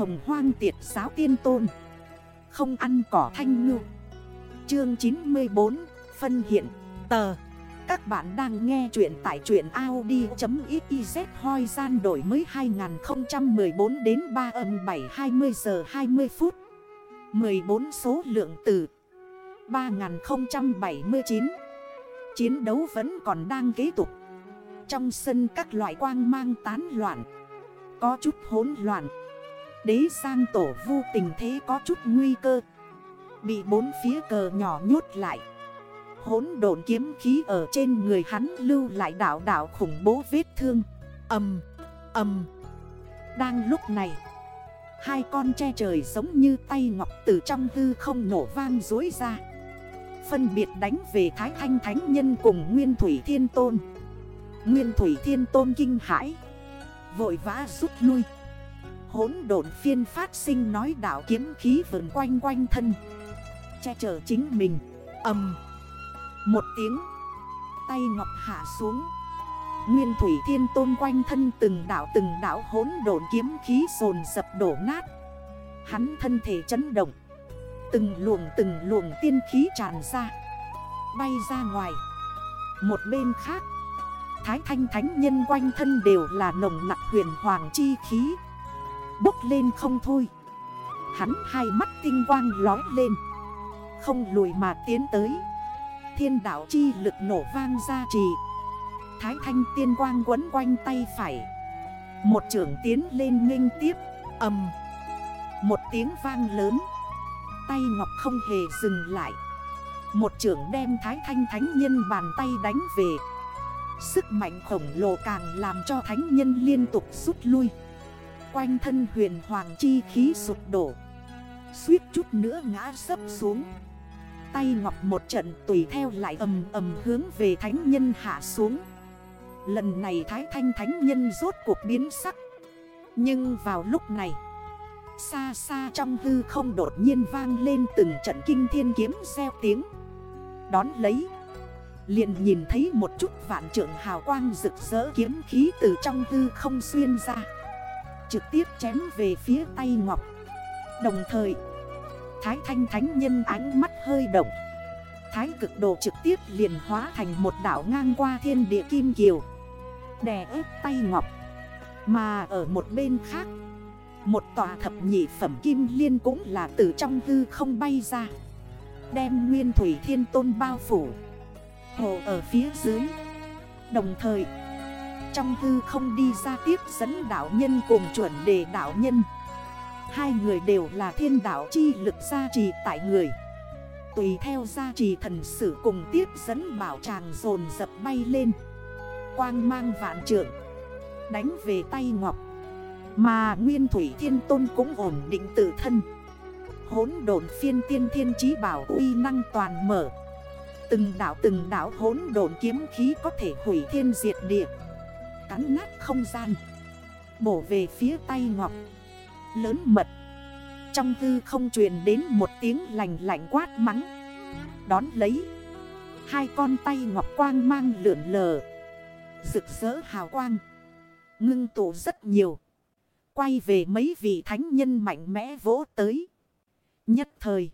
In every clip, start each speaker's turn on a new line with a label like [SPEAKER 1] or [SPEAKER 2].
[SPEAKER 1] hồng hoang tiệt giáo tiên tôn. Không ăn cỏ thanh ngư. Chương 94 Phân hiện. Tờ. Các bạn đang nghe chuyện tại chuyện Audi.xyz hoi gian đổi mới 2014 đến 3 âm 7 20 giờ 20 phút. 14 số lượng từ 3079 Chiến đấu vẫn còn đang kế tục. Trong sân các loại quang mang tán loạn. Có chút hỗn loạn. Đế sang tổ vu tình thế có chút nguy cơ. Bị bốn phía cờ nhỏ nhốt lại. Hốn độn kiếm khí ở trên người hắn lưu lại đảo đảo khủng bố vết thương. Âm, âm Đang lúc này Hai con che trời giống như tay ngọc từ trong hư không nổ vang dối ra. Phân biệt đánh về Thái Thanh Thánh Nhân cùng Nguyên Thủy Thiên Tôn. Nguyên Thủy Thiên Tôn kinh hãi Vội vã rút lui. Hốn độn phiên phát sinh nói đảo kiếm khí vườn quanh quanh thân, Che chở chính mình. Âm Một tiếng, Tay ngọc hạ xuống. Nguyên thủy thiên tôn quanh thân từng đảo từng đảo hốn độn kiếm khí sồn sập đổ nát. Hắn thân thể chấn động. Từng luồng từng luồng tiên khí tràn ra, Bay ra ngoài. Một bên khác, Thái thanh thánh nhân quanh thân đều là nồng nặng huyền hoàng chi khí. Bốc lên không thôi. Hắn hai mắt tinh quang lói lên. Không lùi mà tiến tới. Thiên đảo chi lực nổ vang ra trì. Thái thanh tiên quang quấn quanh tay phải. Một trưởng tiến lên nghênh tiếp. Âm Một tiếng vang lớn. Tay ngọc không hề dừng lại. Một trưởng đem thái thanh thánh nhân bàn tay đánh về. Sức mạnh khổng lồ càng làm cho thánh nhân liên tục rút lui. Quanh thân huyền hoàng chi khí sụp đổ. Suýt chút nữa ngã sấp xuống. Tay ngọc một trận tùy theo lại ầm ầm hướng về thánh nhân hạ xuống. Lần này thái thanh thánh nhân rốt cuộc biến sắc. Nhưng vào lúc này, Xa xa trong hư không đột nhiên vang lên từng trận kinh thiên kiếm xeo tiếng. Đón lấy, liền nhìn thấy một chút vạn trượng hào quang rực rỡ kiếm khí từ trong hư không xuyên ra. Trực tiếp chém về phía tay ngọc. Đồng thời, Thái thanh thánh nhân ánh mắt hơi động. Thái cực độ trực tiếp liền hóa thành một đảo ngang qua thiên địa kim kiều, Đè ép tay ngọc. Mà ở một bên khác, Một tòa thập nhị phẩm kim liên cũng là từ trong hư không bay ra, Đem nguyên thủy thiên tôn bao phủ, Hồ ở phía dưới. Đồng thời trong hư không đi ra tiếp dẫn đảo nhân cùng chuẩn đề đảo nhân. Hai người đều là thiên đảo chi lực gia trì tại người. Tùy theo gia trì thần sử cùng tiếp dẫn bảo tràng dồn dập bay lên. Quang mang vạn trượng. Đánh về tay ngọc. Mà Nguyên Thủy Thiên Tôn cũng ổn định tự thân. Hốn đồn phiên tiên thiên trí bảo uy năng toàn mở. Từng đảo từng đảo hốn đồn kiếm khí có thể hủy thiên diệt địa. Cắn nát không gian. Bổ về phía tay ngọc. Lớn mật. Trong tư không truyền đến một tiếng lành lạnh quát mắng. Đón lấy. Hai con tay ngọc quang mang lượn lờ. Rực rỡ hào quang. Ngưng tụ rất nhiều. Quay về mấy vị thánh nhân mạnh mẽ vỗ tới. Nhất thời.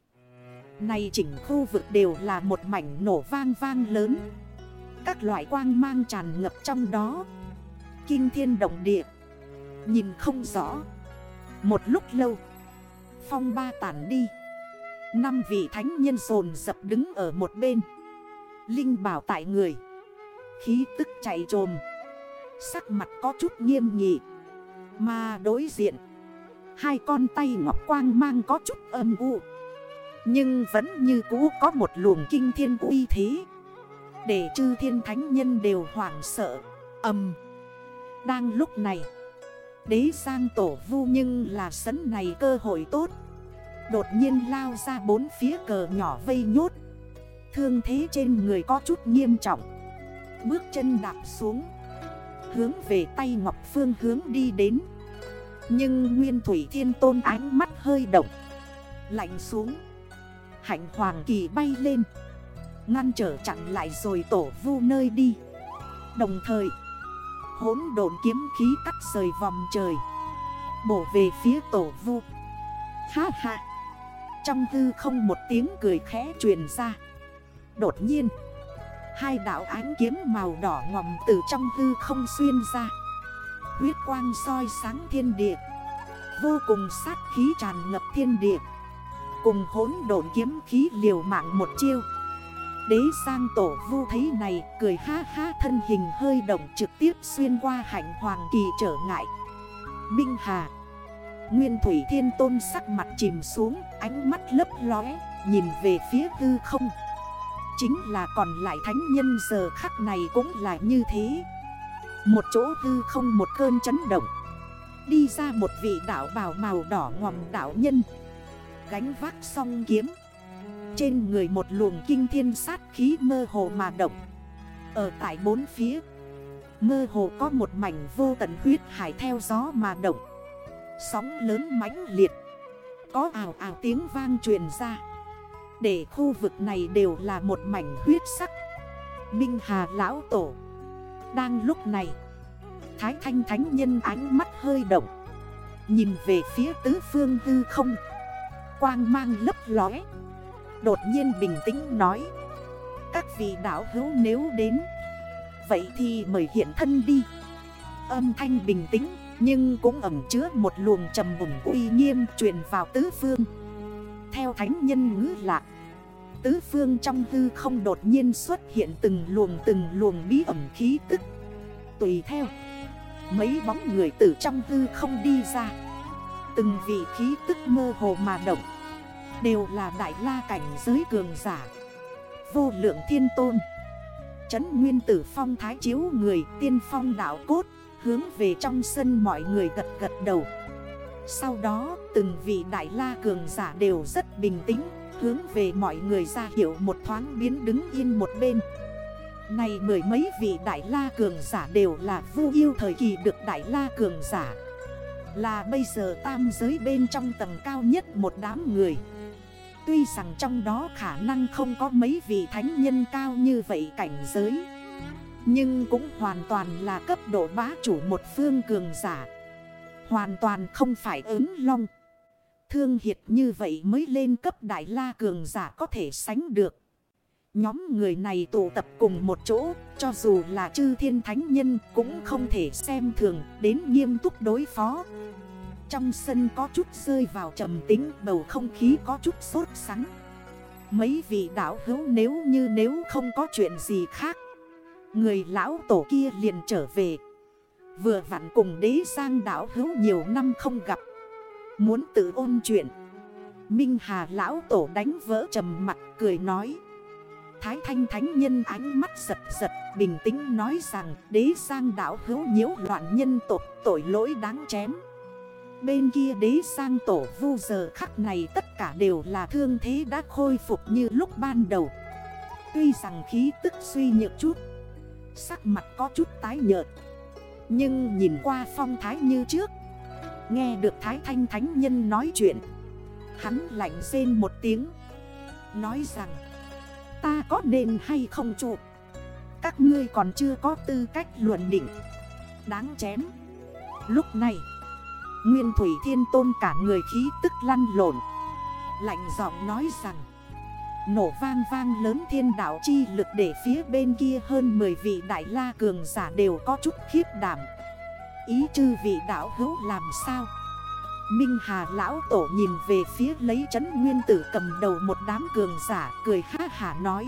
[SPEAKER 1] Này chỉnh khu vực đều là một mảnh nổ vang vang lớn. Các loại quang mang tràn ngập trong đó. Kinh thiên động địa. Nhìn không rõ. Một lúc lâu, Phong ba tản đi. Năm vị thánh nhân sồn dập đứng ở một bên. Linh bảo tại người. Khí tức chạy trồm. Sắc mặt có chút nghiêm nghị. Mà đối diện, Hai con tay ngọc quang mang có chút âm u. Nhưng vẫn như cũ có một luồng kinh thiên uy thế. Để chư thiên thánh nhân đều hoảng sợ Âm đang lúc này, Đế sang tổ vu nhưng là sấn này cơ hội tốt. Đột nhiên lao ra bốn phía cờ nhỏ vây nhốt. Thương thế trên người có chút nghiêm trọng. Bước chân đạp xuống, Hướng về tay Ngọc Phương hướng đi đến. Nhưng Nguyên Thủy Thiên Tôn ánh mắt hơi động, Lạnh xuống. Hạnh Hoàng Kỳ bay lên, Ngăn trở chặn lại rồi tổ vu nơi đi. Đồng thời Hốn độn kiếm khí cắt rời vòng trời. Bổ về phía tổ vu. Ha ha. Trong thư không một tiếng cười khẽ truyền ra. Đột nhiên, Hai đảo ánh kiếm màu đỏ ngòm từ trong thư không xuyên ra. Huyết quang soi sáng thiên địa. Vô cùng sát khí tràn ngập thiên địa. Cùng hốn độn kiếm khí liều mạng một chiêu. Đế sang tổ vu thấy này, cười ha ha, thân hình hơi động trực tiếp xuyên qua hạnh hoàng kỳ trở ngại. Minh Hà, Nguyên Thủy Thiên Tôn sắc mặt chìm xuống, ánh mắt lấp lóe, nhìn về phía tư không. Chính là còn lại thánh nhân giờ khắc này cũng là như thế. Một chỗ tư không một cơn chấn động. Đi ra một vị đảo bào màu đỏ ngòm đảo nhân. Gánh vác song kiếm. Trên người một luồng kinh thiên sát khí mơ hồ mà động. Ở tại bốn phía, Mơ hồ có một mảnh vô tận huyết hải theo gió mà động. Sóng lớn mãnh liệt, Có ảo ảo tiếng vang truyền ra. Để khu vực này đều là một mảnh huyết sắc. Minh Hà Lão Tổ, Đang lúc này, Thái Thanh Thánh Nhân ánh mắt hơi động. Nhìn về phía tứ phương hư không, Quang mang lấp lóe. Đột nhiên bình tĩnh nói. Các vị đảo hữu nếu đến, Vậy thì mời hiện thân đi. Âm thanh bình tĩnh, Nhưng cũng ẩm chứa một luồng trầm bùng uy nghiêm truyền vào tứ phương. Theo thánh nhân ngữ lạc Tứ phương trong hư không đột nhiên xuất hiện từng luồng từng luồng bí ẩm khí tức. Tùy theo, Mấy bóng người từ trong hư không đi ra. Từng vị khí tức mơ hồ mà động. Đều là đại la cảnh giới cường giả. Vô lượng thiên tôn. Chấn nguyên tử phong thái chiếu người, tiên phong đảo cốt, Hướng về trong sân mọi người gật gật đầu. Sau đó, từng vị đại la cường giả đều rất bình tĩnh, Hướng về mọi người ra hiểu một thoáng biến đứng yên một bên. Này mười mấy vị đại la cường giả đều là vu yêu thời kỳ được đại la cường giả. Là bây giờ tam giới bên trong tầng cao nhất một đám người. Tuy rằng trong đó khả năng không có mấy vị thánh nhân cao như vậy cảnh giới, Nhưng cũng hoàn toàn là cấp độ bá chủ một phương cường giả. Hoàn toàn không phải ứng long. Thương hiệt như vậy mới lên cấp đại la cường giả có thể sánh được. Nhóm người này tụ tập cùng một chỗ, Cho dù là chư thiên thánh nhân cũng không thể xem thường Đến nghiêm túc đối phó trong sân có chút rơi vào trầm tính, bầu không khí có chút sốt sắng. Mấy vị đảo hữu nếu như nếu không có chuyện gì khác, Người lão tổ kia liền trở về. Vừa vặn cùng đế sang đảo hữu nhiều năm không gặp, Muốn tự ôn chuyện. Minh Hà lão tổ đánh vỡ trầm mặt cười nói. Thái thanh thánh nhân ánh mắt giật giật, Bình tĩnh nói rằng, đế sang đảo hữu nhiễu loạn nhân tộc, tội lỗi đáng chém. Bên kia đế sang tổ vu giờ khắc này tất cả đều là thương thế đã khôi phục như lúc ban đầu. Tuy rằng khí tức suy nhược chút, Sắc mặt có chút tái nhợt, Nhưng nhìn qua phong thái như trước, Nghe được Thái Thanh Thánh Nhân nói chuyện, Hắn lạnh rên một tiếng, Nói rằng, Ta có nên hay không chụp Các ngươi còn chưa có tư cách luận định Đáng chém. Lúc này Nguyên Thủy Thiên Tôn cả người khí tức lăn lộn. Lạnh giọng nói rằng, Nổ vang vang lớn thiên đảo chi lực để phía bên kia hơn 10 vị đại la cường giả đều có chút khiếp đảm. Ý chư vị đảo hữu làm sao? Minh Hà lão tổ nhìn về phía lấy chấn nguyên tử cầm đầu một đám cường giả cười ha hà nói.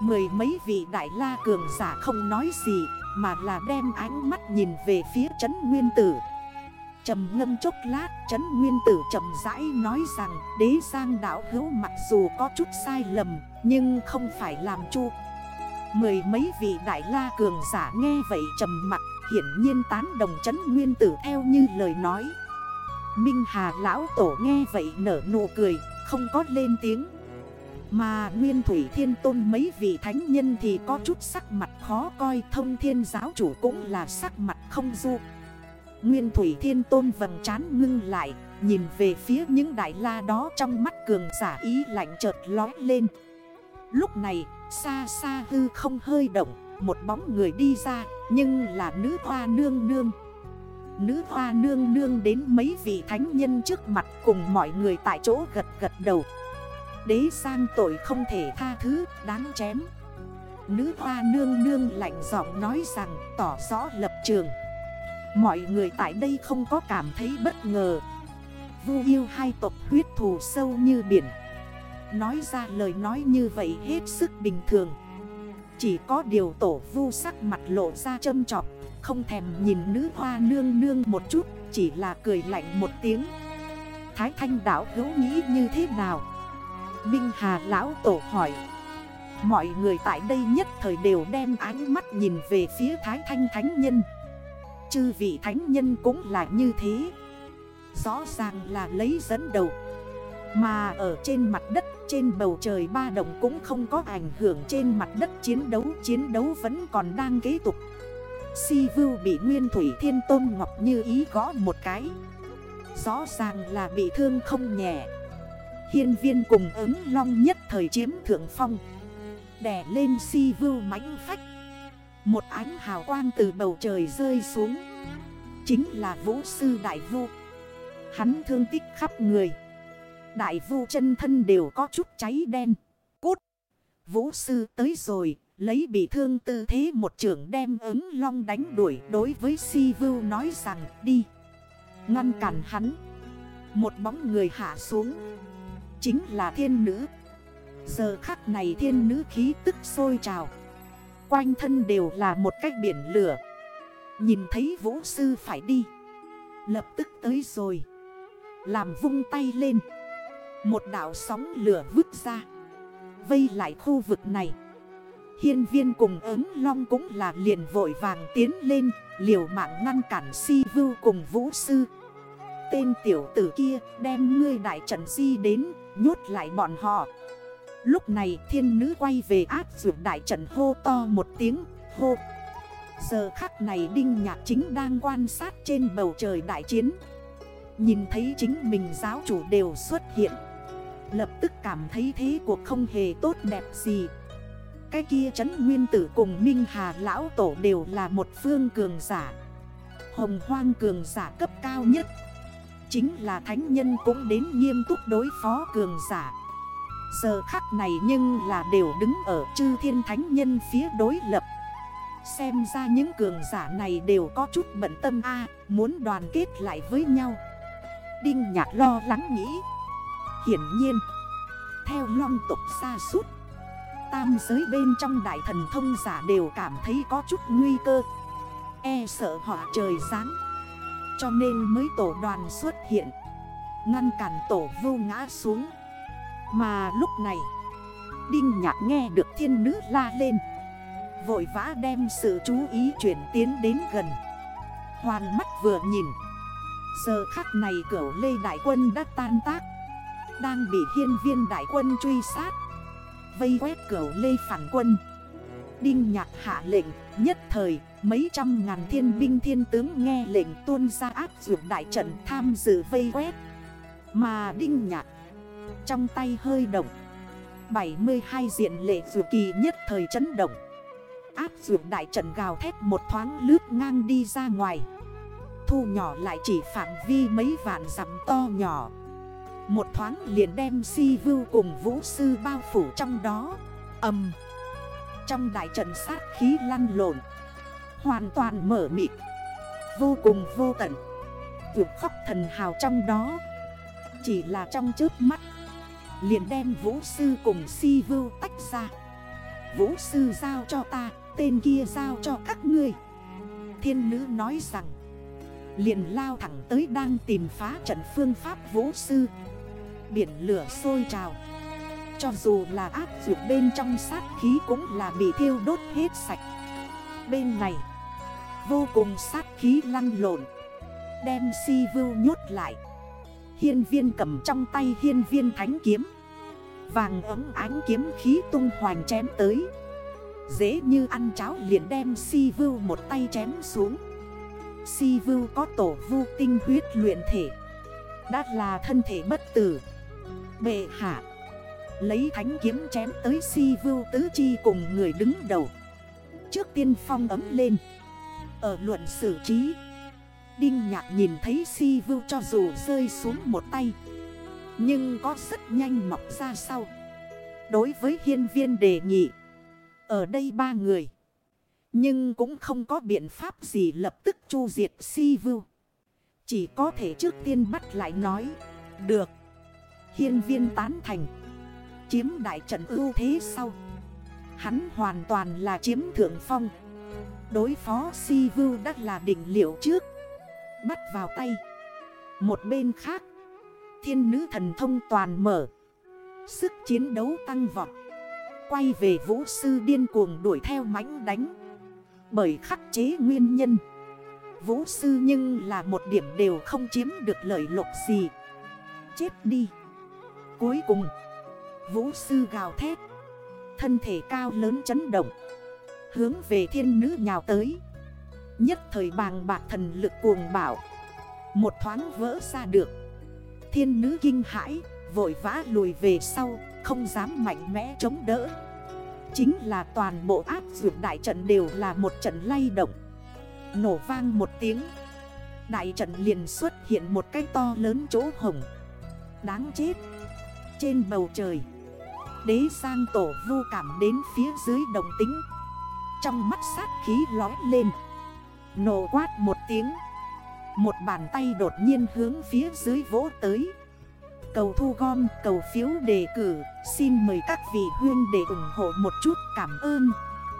[SPEAKER 1] Mười mấy vị đại la cường giả không nói gì, Mà là đem ánh mắt nhìn về phía chấn nguyên tử trầm ngâm chốc lát, Trấn Nguyên Tử chậm rãi nói rằng, Đế Giang đảo hữu mặc dù có chút sai lầm, Nhưng không phải làm chu. Mười mấy vị đại la cường giả nghe vậy trầm mặt, Hiển nhiên tán đồng Trấn Nguyên Tử theo như lời nói. Minh Hà lão tổ nghe vậy nở nụ cười, Không có lên tiếng. Mà Nguyên Thủy Thiên Tôn mấy vị thánh nhân thì có chút sắc mặt khó coi, Thông thiên giáo chủ cũng là sắc mặt không du. Nguyên Thủy Thiên Tôn vầng trán ngưng lại, Nhìn về phía những đại la đó trong mắt cường giả ý lạnh chợt lói lên. Lúc này, xa xa hư không hơi động, Một bóng người đi ra, nhưng là nữ hoa nương nương. Nữ hoa nương nương đến mấy vị thánh nhân trước mặt cùng mọi người tại chỗ gật gật đầu. Đế sang tội không thể tha thứ, đáng chém. Nữ hoa nương nương lạnh giọng nói rằng, tỏ rõ lập trường. Mọi người tại đây không có cảm thấy bất ngờ. Vu yêu hai tộc huyết thù sâu như biển. Nói ra lời nói như vậy hết sức bình thường. Chỉ có điều tổ vu sắc mặt lộ ra châm trọc Không thèm nhìn nữ hoa nương nương một chút, Chỉ là cười lạnh một tiếng. Thái thanh đảo hữu nghĩ như thế nào? Minh Hà lão tổ hỏi. Mọi người tại đây nhất thời đều đem ánh mắt nhìn về phía Thái Thanh Thánh Nhân. Chư vị Thánh Nhân cũng là như thế. Rõ ràng là lấy dẫn đầu. Mà ở trên mặt đất, trên bầu trời ba đồng cũng không có ảnh hưởng. Trên mặt đất chiến đấu Chiến đấu vẫn còn đang kế tục. Si vưu bị Nguyên Thủy Thiên Tôn Ngọc Như ý gõ một cái. Rõ ràng là bị thương không nhẹ. Hiên viên cùng ứng long nhất thời chiếm thượng phong. Đè lên si vưu mãnh phách. Một ánh hào quang từ bầu trời rơi xuống. Chính là vũ sư đại vu. Hắn thương tích khắp người. Đại vu chân thân đều có chút cháy đen. Cút! Vũ sư tới rồi, Lấy bị thương tư thế một trưởng đem ứng long đánh đuổi Đối với si vưu nói rằng, đi. Ngăn cản hắn. Một bóng người hạ xuống. Chính là thiên nữ. Giờ khắc này thiên nữ khí tức sôi trào. Quanh thân đều là một cách biển lửa. Nhìn thấy vũ sư phải đi. Lập tức tới rồi. Làm vung tay lên. Một đảo sóng lửa vứt ra. Vây lại khu vực này. Hiên viên cùng ứng long cũng là liền vội vàng tiến lên, Liều mạng ngăn cản si vưu cùng vũ sư. Tên tiểu tử kia đem ngươi đại trận di đến, Nhốt lại bọn họ. Lúc này thiên nữ quay về áp dụng đại trận hô to một tiếng, hô. Giờ khắc này Đinh Nhạc chính đang quan sát trên bầu trời đại chiến. Nhìn thấy chính mình giáo chủ đều xuất hiện. Lập tức cảm thấy thế cuộc không hề tốt đẹp gì. Cái kia chấn nguyên tử cùng Minh Hà Lão Tổ đều là một phương cường giả. Hồng hoang cường giả cấp cao nhất. Chính là thánh nhân cũng đến nghiêm túc đối phó cường giả. Giờ khắc này nhưng là đều đứng ở chư thiên thánh nhân phía đối lập. Xem ra những cường giả này đều có chút bận tâm A, Muốn đoàn kết lại với nhau. Đinh nhạc lo lắng nghĩ. Hiển nhiên, Theo long tục xa suốt, Tam giới bên trong đại thần thông giả đều cảm thấy có chút nguy cơ. E sợ họ trời sáng Cho nên mới tổ đoàn xuất hiện, Ngăn cản tổ vô ngã xuống. Mà lúc này, Đinh nhạc nghe được thiên nữ la lên. Vội vã đem sự chú ý chuyển tiến đến gần. Hoàn mắt vừa nhìn, Giờ khắc này cửu lê đại quân đã tan tác. Đang bị hiên viên đại quân truy sát, Vây quét cửu lê phản quân. Đinh nhạc hạ lệnh, Nhất thời, mấy trăm ngàn thiên binh thiên tướng nghe lệnh tuôn ra áp dụng đại trận tham dự vây quét. Mà đinh nhạc trong tay hơi động. 72 diện lệ dù kỳ nhất thời chấn động. Áp dụng đại trận gào thét một thoáng lướt ngang đi ra ngoài. Thu nhỏ lại chỉ phạm vi mấy vạn dặm to nhỏ. Một thoáng liền đem si vưu cùng vũ sư bao phủ trong đó. Âm. Trong đại trận sát khí lăn lộn. Hoàn toàn mở mịt. Vô cùng vô tận. Vượt khóc thần hào trong đó. Chỉ là trong trước mắt Liền đem vũ sư cùng si vưu tách ra. Vũ sư giao cho ta, Tên kia giao cho các ngươi. Thiên nữ nói rằng, Liền lao thẳng tới đang tìm phá trận phương pháp vũ sư. Biển lửa sôi trào. Cho dù là áp dụng bên trong sát khí cũng là bị thiêu đốt hết sạch. Bên này, Vô cùng sát khí lăn lộn. Đem si vưu nhốt lại. Hiên viên cầm trong tay hiên viên thánh kiếm. Vàng ấm ánh kiếm khí tung hoành chém tới. Dễ như ăn cháo liền đem si vưu một tay chém xuống. Si vưu có tổ vu tinh huyết luyện thể. Đã là thân thể bất tử. Bệ hạ. Lấy thánh kiếm chém tới si vưu tứ chi cùng người đứng đầu. Trước tiên phong ấm lên. Ở luận xử trí. Đinh nhạc nhìn thấy si vưu cho dù rơi xuống một tay, Nhưng có rất nhanh mọc ra sau. Đối với hiên viên đề nghị, Ở đây ba người, Nhưng cũng không có biện pháp gì lập tức chu diệt si vưu. Chỉ có thể trước tiên bắt lại nói, Được. Hiên viên tán thành, Chiếm đại trận ưu thế sau. Hắn hoàn toàn là chiếm thượng phong. Đối phó si vưu đã là đỉnh liệu trước. Bắt vào tay. Một bên khác, Thiên nữ thần thông toàn mở. Sức chiến đấu tăng vọt. Quay về vũ sư điên cuồng đuổi theo mãnh đánh. Bởi khắc chế nguyên nhân, Vũ sư nhưng là một điểm đều không chiếm được lợi lộc gì. Chết đi. Cuối cùng, Vũ sư gào thét. Thân thể cao lớn chấn động. Hướng về thiên nữ nhào tới. Nhất thời bàng bạc thần lực cuồng bảo Một thoáng vỡ ra được. Thiên nữ kinh hãi, Vội vã lùi về sau, Không dám mạnh mẽ chống đỡ. Chính là toàn bộ áp dụng đại trận đều là một trận lay động. Nổ vang một tiếng. Đại trận liền xuất hiện một cái to lớn chỗ hồng. Đáng chết. Trên bầu trời, Đế sang tổ vu cảm đến phía dưới đồng tính. Trong mắt sát khí lói lên. Nổ quát một tiếng. Một bàn tay đột nhiên hướng phía dưới vỗ tới. Cầu thu gom, cầu phiếu đề cử. Xin mời các vị huyên để ủng hộ một chút. Cảm ơn.